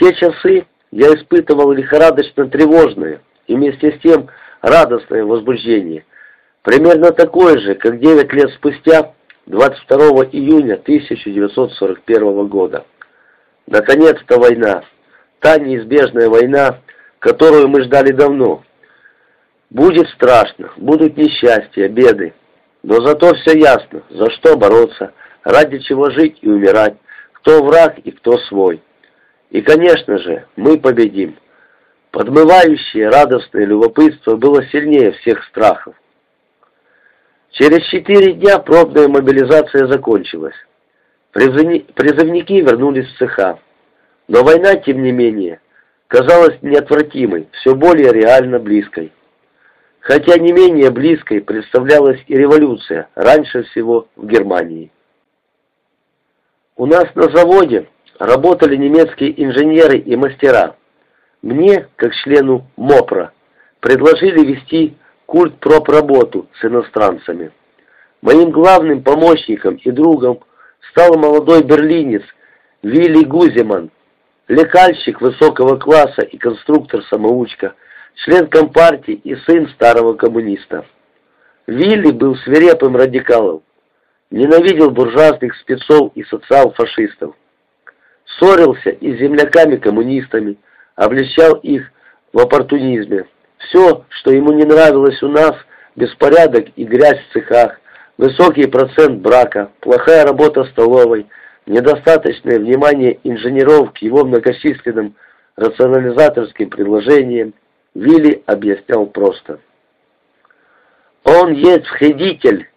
те часы я испытывал лихорадочно тревожное и вместе с тем радостное возбуждение, примерно такое же, как девять лет спустя, 22 июня 1941 года. Наконец-то война, та неизбежная война, которую мы ждали давно. Будет страшно, будут несчастья, беды, но зато все ясно, за что бороться, ради чего жить и умирать, кто враг и кто свой. И, конечно же, мы победим. Подмывающее радостное любопытство было сильнее всех страхов. Через четыре дня пробная мобилизация закончилась. Призывники вернулись в цеха. Но война, тем не менее, казалась неотвратимой, все более реально близкой. Хотя не менее близкой представлялась и революция, раньше всего в Германии. У нас на заводе работали немецкие инженеры и мастера. Мне, как члену МОПРа, предложили вести культ проб работу с иностранцами. Моим главным помощником и другом стал молодой берлинец Вилли Гуземан, лекальщик высокого класса и конструктор-самоучка, член компартии и сын старого коммуниста. Вилли был свирепым радикалом, ненавидел буржуазных спецов и социал-фашистов, ссорился и с земляками-коммунистами, обличал их в оппортунизме. Все, что ему не нравилось у нас, беспорядок и грязь в цехах, высокий процент брака, плохая работа столовой, недостаточное внимание инженеров к его многочисленным рационализаторским предложениям, Вилли объяснял просто. «Он есть вредитель,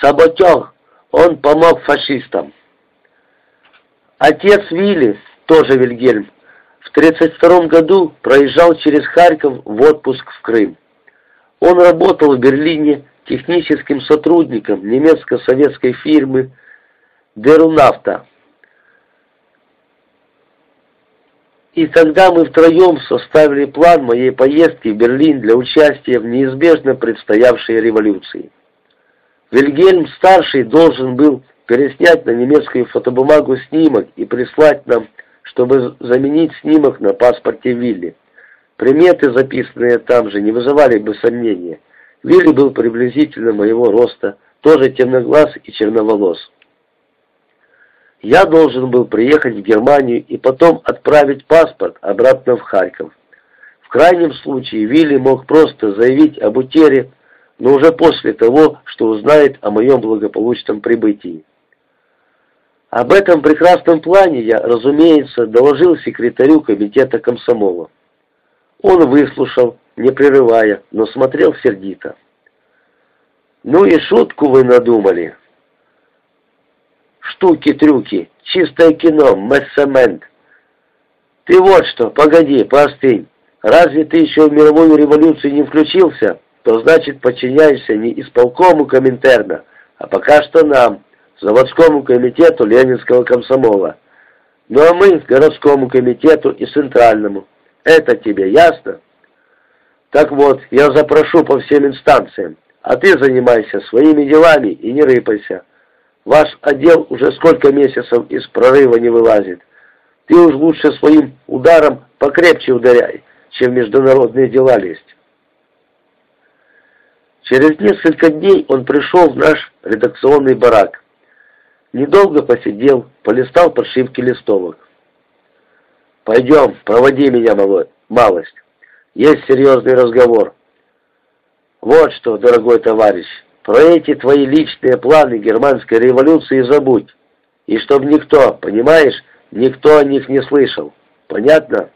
саботер, он помог фашистам». Отец Вилли, тоже Вильгельм, в 1932 году проезжал через Харьков в отпуск в Крым. Он работал в Берлине техническим сотрудником немецко-советской фирмы «Дерунавта». И тогда мы втроем составили план моей поездки в Берлин для участия в неизбежно предстоявшей революции. Вильгельм-старший должен был переснять на немецкую фотобумагу снимок и прислать нам чтобы заменить снимок на паспорте Вилли. Приметы, записанные там же, не вызывали бы сомнения. Вилли был приблизительно моего роста, тоже темноглаз и черноволос. Я должен был приехать в Германию и потом отправить паспорт обратно в Харьков. В крайнем случае Вилли мог просто заявить об утере, но уже после того, что узнает о моем благополучном прибытии. Об этом прекрасном плане я, разумеется, доложил секретарю комитета комсомола. Он выслушал, не прерывая, но смотрел сердито. «Ну и шутку вы надумали!» «Штуки-трюки, чистое кино, мессамент!» «Ты вот что, погоди, поостынь! Разве ты еще в мировую революцию не включился, то значит подчиняешься не исполкому Коминтерна, а пока что нам, заводскому комитету Ленинского комсомола. Ну а мы городскому комитету и центральному. Это тебе ясно? Так вот, я запрошу по всем инстанциям, а ты занимайся своими делами и не рыпайся. Ваш отдел уже сколько месяцев из прорыва не вылазит. Ты уж лучше своим ударом покрепче ударяй, чем международные дела лезть. Через несколько дней он пришел в наш редакционный барак. Недолго посидел, полистал подшивки листовок. «Пойдем, проводи меня, малость. Есть серьезный разговор». «Вот что, дорогой товарищ, про эти твои личные планы германской революции забудь. И чтоб никто, понимаешь, никто о них не слышал. Понятно?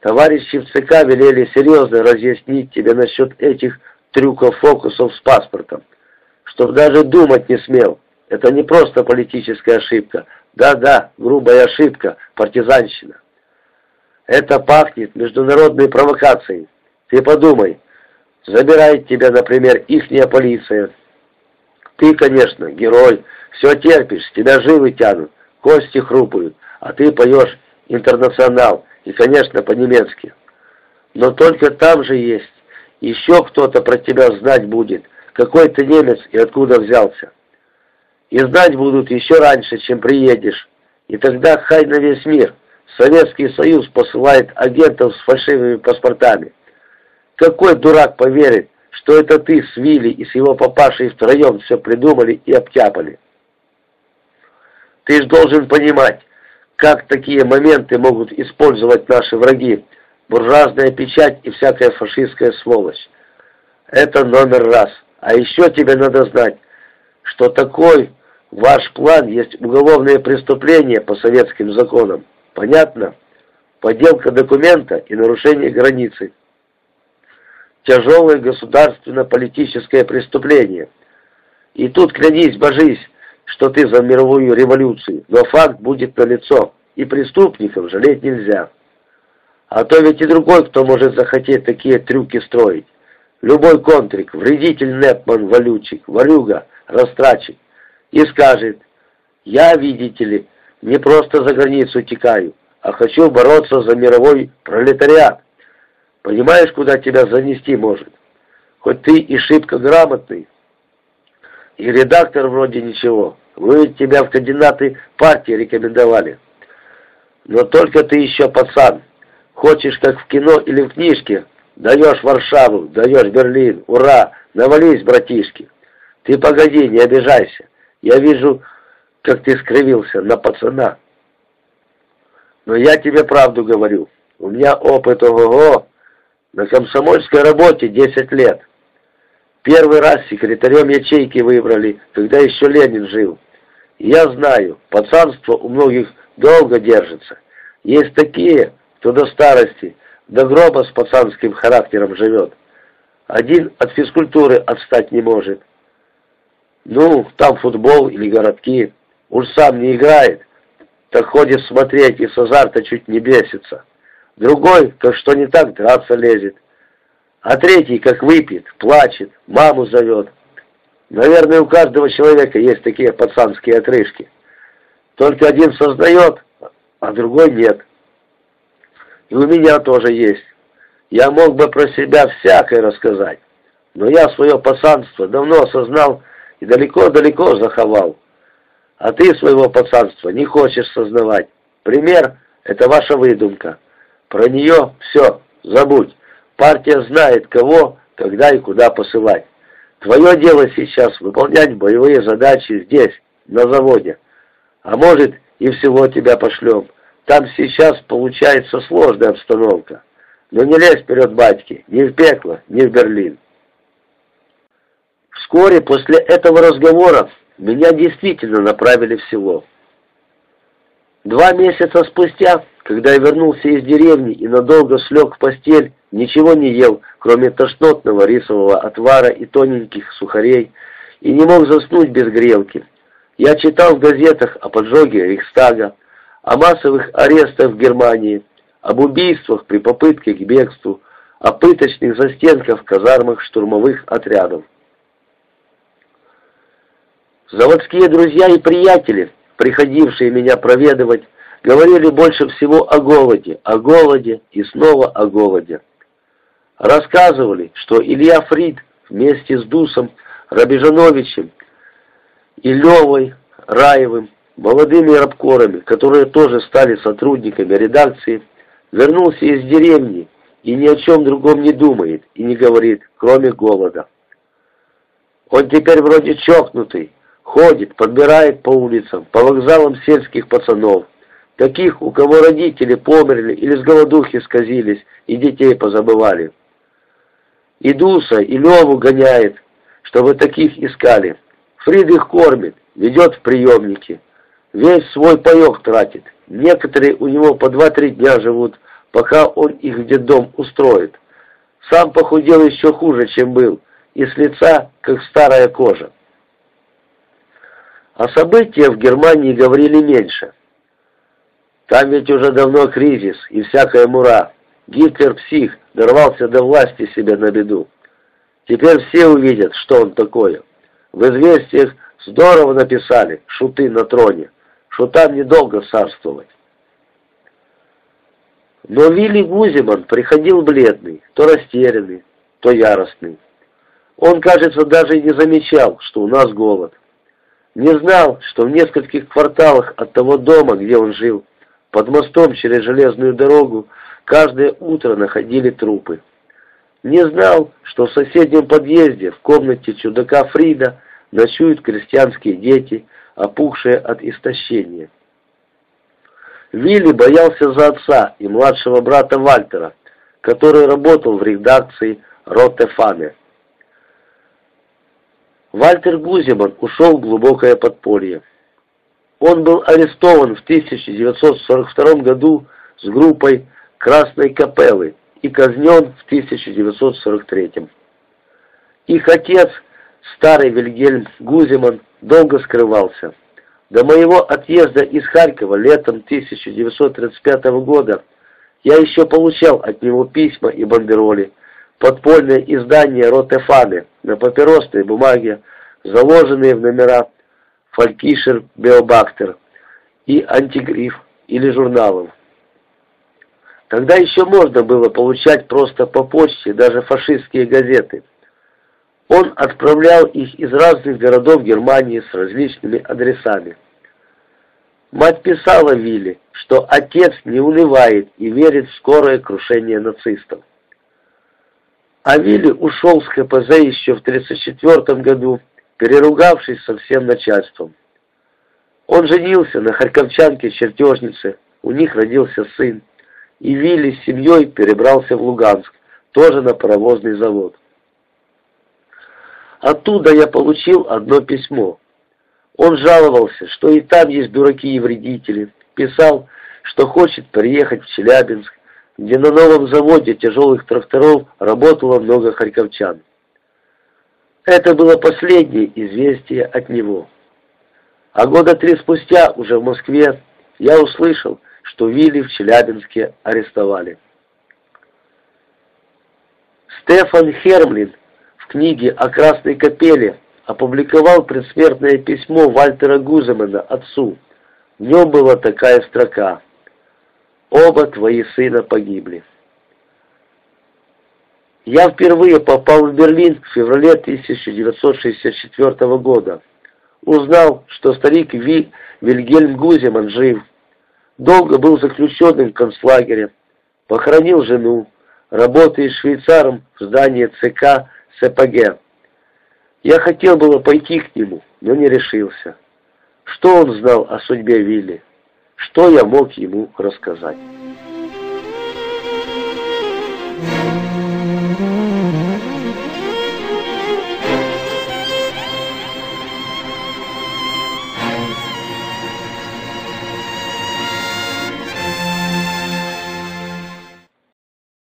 Товарищи в ЦК велели серьезно разъяснить тебе насчет этих трюков-фокусов с паспортом, чтоб даже думать не смел». Это не просто политическая ошибка. Да-да, грубая ошибка, партизанщина. Это пахнет международной провокацией. Ты подумай, забирает тебя, например, ихняя полиция. Ты, конечно, герой, все терпишь, тебя живы тянут, кости хрупают, а ты поешь интернационал и, конечно, по-немецки. Но только там же есть, еще кто-то про тебя знать будет, какой ты немец и откуда взялся. И знать будут еще раньше, чем приедешь. И тогда хай на весь мир. Советский Союз посылает агентов с фальшивыми паспортами. Какой дурак поверит, что это ты с Вилли и с его папашей втроем все придумали и обтяпали? Ты ж должен понимать, как такие моменты могут использовать наши враги, буржуазная печать и всякая фашистская сволочь. Это номер раз. А еще тебе надо знать, что такой ваш план есть уголовное преступление по советским законам. Понятно? Подделка документа и нарушение границы. Тяжелое государственно-политическое преступление. И тут клянись, божись, что ты за мировую революцию, но факт будет налицо, и преступников жалеть нельзя. А то ведь и другой, кто может захотеть такие трюки строить. Любой контрик, вредитель Непман, валючик, ворюга, растратчик. И скажет, я, видите ли, не просто за границу текаю, а хочу бороться за мировой пролетариат. Понимаешь, куда тебя занести может? Хоть ты и шибко грамотный, и редактор вроде ничего. Вы тебя в кандидаты партии рекомендовали. Но только ты еще пацан. Хочешь, как в кино или в книжке, даешь Варшаву, даешь Берлин, ура, навались, братишки. Ты погоди, не обижайся. Я вижу, как ты скривился на пацана. Но я тебе правду говорю. У меня опыт ого-го. На комсомольской работе 10 лет. Первый раз секретарем ячейки выбрали, когда еще Ленин жил. Я знаю, пацанство у многих долго держится. Есть такие, кто до старости, до гроба с пацанским характером живет. Один от физкультуры отстать не может. Ну, там футбол или городки. Уж сам не играет, так ходит смотреть и с азарта чуть не бесится. Другой, как что не так, драться лезет. А третий, как выпьет, плачет, маму зовет. Наверное, у каждого человека есть такие пацанские отрыжки. Только один создает, а другой нет. И у меня тоже есть. Я мог бы про себя всякое рассказать, но я свое пацанство давно осознал и далеко-далеко заховал. А ты своего пацанства не хочешь сознавать. Пример — это ваша выдумка. Про нее все, забудь. Партия знает, кого, когда и куда посылать. Твое дело сейчас выполнять боевые задачи здесь, на заводе. А может, и всего тебя пошлем. Там сейчас получается сложная обстановка. Но не лезь вперед, батьки, ни в пекло, ни в Берлин. Вскоре после этого разговора меня действительно направили в село. Два месяца спустя, когда я вернулся из деревни и надолго слег в постель, ничего не ел, кроме тошнотного рисового отвара и тоненьких сухарей, и не мог заснуть без грелки. Я читал в газетах о поджоге Рейхстага, о массовых арестах в Германии, об убийствах при попытке к бегству, о пыточных застенках в казармах штурмовых отрядов. Заводские друзья и приятели, приходившие меня проведывать, говорили больше всего о голоде, о голоде и снова о голоде. Рассказывали, что Илья Фрид вместе с Дусом Рабежановичем и Левой Раевым, молодыми рабкорами, которые тоже стали сотрудниками редакции, вернулся из деревни и ни о чем другом не думает и не говорит, кроме голода. Он теперь вроде чокнутый, ходит, подбирает по улицам, по вокзалам сельских пацанов, таких, у кого родители померли или с голодухи сказились и детей позабывали. И и Леву гоняет, чтобы таких искали. Фрид их кормит, ведет в приемники, весь свой паек тратит. Некоторые у него по два-три дня живут, пока он их в детдом устроит. Сам похудел еще хуже, чем был, и с лица, как старая кожа. О событиях в Германии говорили меньше. Там ведь уже давно кризис и всякая мура. Гитлер псих, дорвался до власти себе на беду. Теперь все увидят, что он такое. В известиях здорово написали «Шуты на троне», шутам недолго царствовать. Но Вилли Гузиман приходил бледный, то растерянный, то яростный. Он, кажется, даже и не замечал, что у нас голод. Не знал, что в нескольких кварталах от того дома, где он жил, Под мостом через железную дорогу каждое утро находили трупы. Не знал, что в соседнем подъезде, в комнате чудака Фрида, ночуют крестьянские дети, опухшие от истощения. Вилли боялся за отца и младшего брата Вальтера, который работал в редакции Ротефане. Вальтер Гуземан ушел в глубокое подполье. Он был арестован в 1942 году с группой Красной Капеллы и казнен в 1943. Их отец, старый Вильгельм Гуземан, долго скрывался. До моего отъезда из Харькова летом 1935 года я еще получал от него письма и бандероли, подпольное издание Ротефаны на папиросной бумаге, заложенные в номера Фалькишер Беобактер и Антигриф или журналов. Тогда еще можно было получать просто по почте даже фашистские газеты. Он отправлял их из разных городов Германии с различными адресами. Мать писала Вилли, что отец не унывает и верит в скорое крушение нацистов. А Вилли ушел с КПЗ еще в 1934 году, переругавшись со всем начальством. Он женился на харьковчанке-чертежнице, у них родился сын и Вилли с семьей перебрался в Луганск, тоже на паровозный завод. Оттуда я получил одно письмо. Он жаловался, что и там есть дураки и вредители. Писал, что хочет приехать в Челябинск, где на новом заводе тяжелых тракторов работало много харьковчан. Это было последнее известие от него. А года три спустя, уже в Москве, я услышал, что Вилли в Челябинске арестовали. Стефан Хермлин в книге о Красной Капеле опубликовал предсмертное письмо Вальтера Гуземана отцу. В нем была такая строка «Оба твои сына погибли». Я впервые попал в Берлин в феврале 1964 года. Узнал, что старик Ви Вильгельм Гуземан жив. Долго был заключенным в концлагере, похоронил жену, работая швейцаром в здании ЦК СПГ. Я хотел было пойти к нему, но не решился. Что он знал о судьбе Вилли? Что я мог ему рассказать?